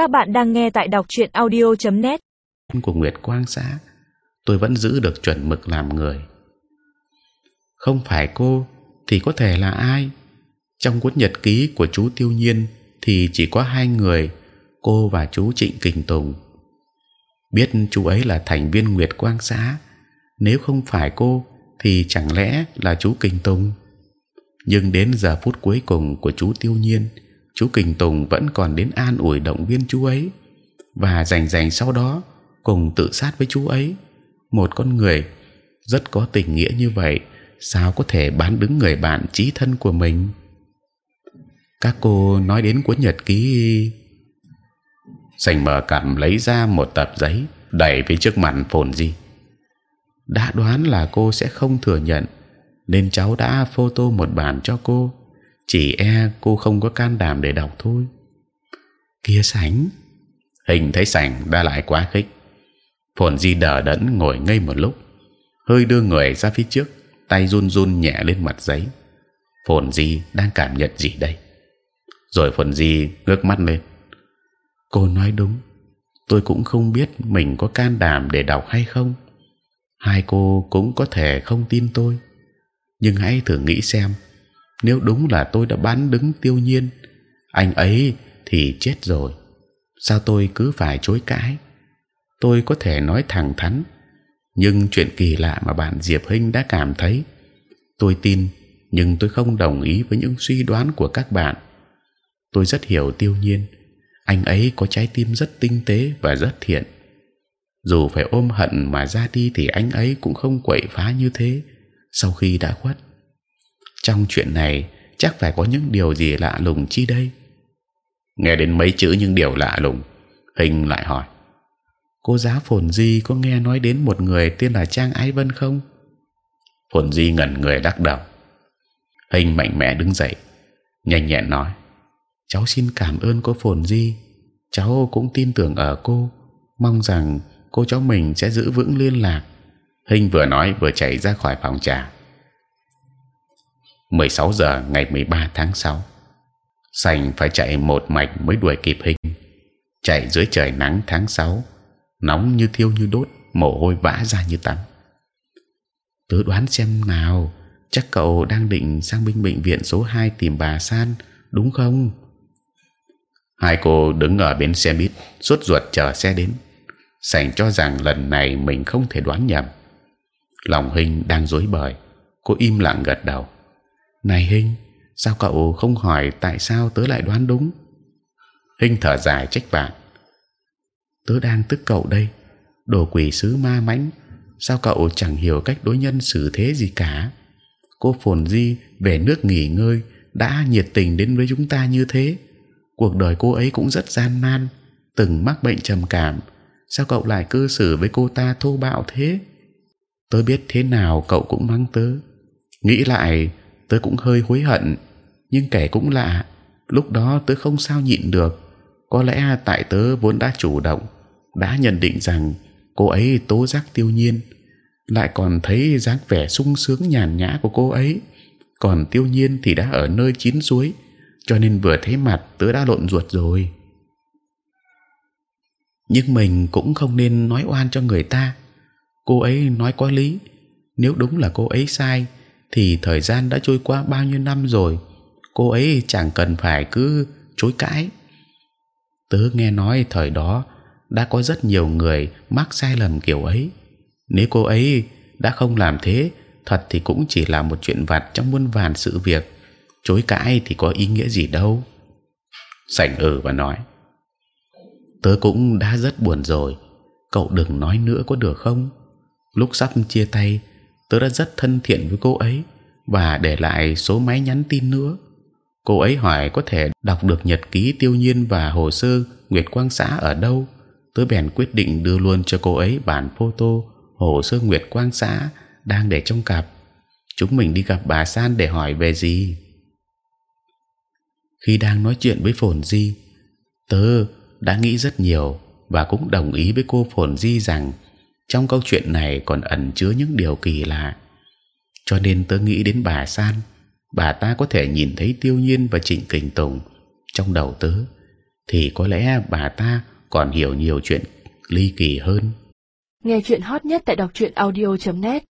Các bạn đang nghe tại đọc truyện audio.net. của Nguyệt Quang xã, tôi vẫn giữ được chuẩn mực làm người. Không phải cô thì có thể là ai? Trong cuốn nhật ký của chú Tiêu Nhiên thì chỉ có hai người, cô và chú Trịnh Kình Tùng. Biết chú ấy là thành viên Nguyệt Quang xã, nếu không phải cô thì chẳng lẽ là chú Kình Tùng? Nhưng đến giờ phút cuối cùng của chú Tiêu Nhiên, chú Kình Tùng vẫn còn đến an ủi động viên chú ấy và rành rành sau đó cùng tự sát với chú ấy. Một con người rất có tình nghĩa như vậy, sao có thể bán đứng người bạn chí thân của mình? Các cô nói đến cuốn nhật ký, sành mở cảm lấy ra một tập giấy đẩy về trước mặt phồn di. đã đoán là cô sẽ không thừa nhận, nên cháu đã photo một bản cho cô. Chỉ e cô không có can đảm để đọc thôi. Kia sảnh hình thấy sảnh đã lại quá khích. Phồn di đờ đẫn ngồi ngây một lúc, hơi đưa người ra phía trước, tay run run nhẹ lên mặt giấy. Phồn di đang cảm nhận gì đây? Rồi Phồn di ngước mắt lên. Cô nói đúng, tôi cũng không biết mình có can đảm để đọc hay không. Hai cô cũng có thể không tin tôi, nhưng hãy thử nghĩ xem, nếu đúng là tôi đã bán đứng tiêu nhiên, anh ấy thì chết rồi. Sao tôi cứ phải chối cãi? Tôi có thể nói thẳng thắn, nhưng chuyện kỳ lạ mà bạn Diệp Hinh đã cảm thấy, tôi tin, nhưng tôi không đồng ý với những suy đoán của các bạn. Tôi rất hiểu tiêu nhiên anh ấy có trái tim rất tinh tế và rất thiện. Dù phải ôm hận mà ra đi thì anh ấy cũng không quậy phá như thế. Sau khi đã khuất, trong chuyện này chắc phải có những điều gì lạ lùng chi đây? Nghe đến mấy chữ những điều lạ lùng, hình lại hỏi: cô giáo phồn di có nghe nói đến một người tên là trang ái vân không? phồn di ngẩn người đắc đầu. hình mạnh mẽ đứng dậy, nhanh nhẹn nói: cháu xin cảm ơn cô phồn di cháu cũng tin tưởng ở cô mong rằng cô cháu mình sẽ giữ vững liên lạc hình vừa nói vừa chạy ra khỏi phòng trà 16 giờ ngày 13 tháng 6 sành phải chạy một mạch mới đuổi kịp hình chạy dưới trời nắng tháng 6 nóng như thiêu như đốt, mồ hôi vã ra như tắm. Tớ đoán xem nào, chắc cậu đang định sang bên bệnh viện số 2 tìm bà san, đúng không? Hai cô đứng ở bên xe buýt suốt ruột chờ xe đến. Sành cho rằng lần này mình không thể đoán nhầm. Lòng hình đang rối bời, cô im lặng gật đầu này hình sao cậu không hỏi tại sao tớ lại đoán đúng? Hình thở dài trách bạn. Tớ đang tức cậu đây, đồ quỷ sứ ma mãnh, sao cậu chẳng hiểu cách đối nhân xử thế gì cả? Cô phồn di về nước nghỉ ngơi, đã nhiệt tình đến với chúng ta như thế. Cuộc đời cô ấy cũng rất gian nan, từng mắc bệnh trầm cảm. Sao cậu lại cư xử với cô ta thô bạo thế? Tớ biết thế nào cậu cũng mắng tớ. Nghĩ lại tớ cũng hơi hối hận, nhưng kẻ cũng lạ. Lúc đó tớ không sao nhịn được. Có lẽ tại tớ vốn đã chủ động, đã nhận định rằng cô ấy tố giác tiêu nhiên, lại còn thấy dáng vẻ sung sướng nhàn nhã của cô ấy. Còn tiêu nhiên thì đã ở nơi chín suối, cho nên vừa thấy mặt tớ đã lộn ruột rồi. Nhưng mình cũng không nên nói oan cho người ta. Cô ấy nói có lý, nếu đúng là cô ấy sai thì thời gian đã trôi qua bao nhiêu năm rồi, cô ấy chẳng cần phải cứ chối cãi. Tớ nghe nói thời đó đã có rất nhiều người mắc sai lầm kiểu ấy. Nếu cô ấy đã không làm thế, thật thì cũng chỉ là một chuyện vặt trong muôn vàn sự việc. Chối cãi thì có ý nghĩa gì đâu. Sảnh ừ và nói, tớ cũng đã rất buồn rồi, cậu đừng nói nữa có được không? Lúc sắp chia tay tớ đã rất thân thiện với cô ấy và để lại số máy nhắn tin nữa. Cô ấy hỏi có thể đọc được nhật ký tiêu nhiên và hồ sơ nguyệt quang xã ở đâu. Tớ bèn quyết định đưa luôn cho cô ấy bản photo hồ sơ nguyệt quang xã đang để trong cặp. Chúng mình đi gặp bà san để hỏi về gì? Khi đang nói chuyện với phồn di, tớ đã nghĩ rất nhiều và cũng đồng ý với cô phồn di rằng trong câu chuyện này còn ẩn chứa những điều kỳ lạ. Cho nên tớ nghĩ đến bà san, bà ta có thể nhìn thấy tiêu nhiên và trịnh kình tùng trong đầu tớ, thì có lẽ bà ta còn hiểu nhiều chuyện ly kỳ hơn. Nghe chuyện hot nhất tại đọc truyện audio.net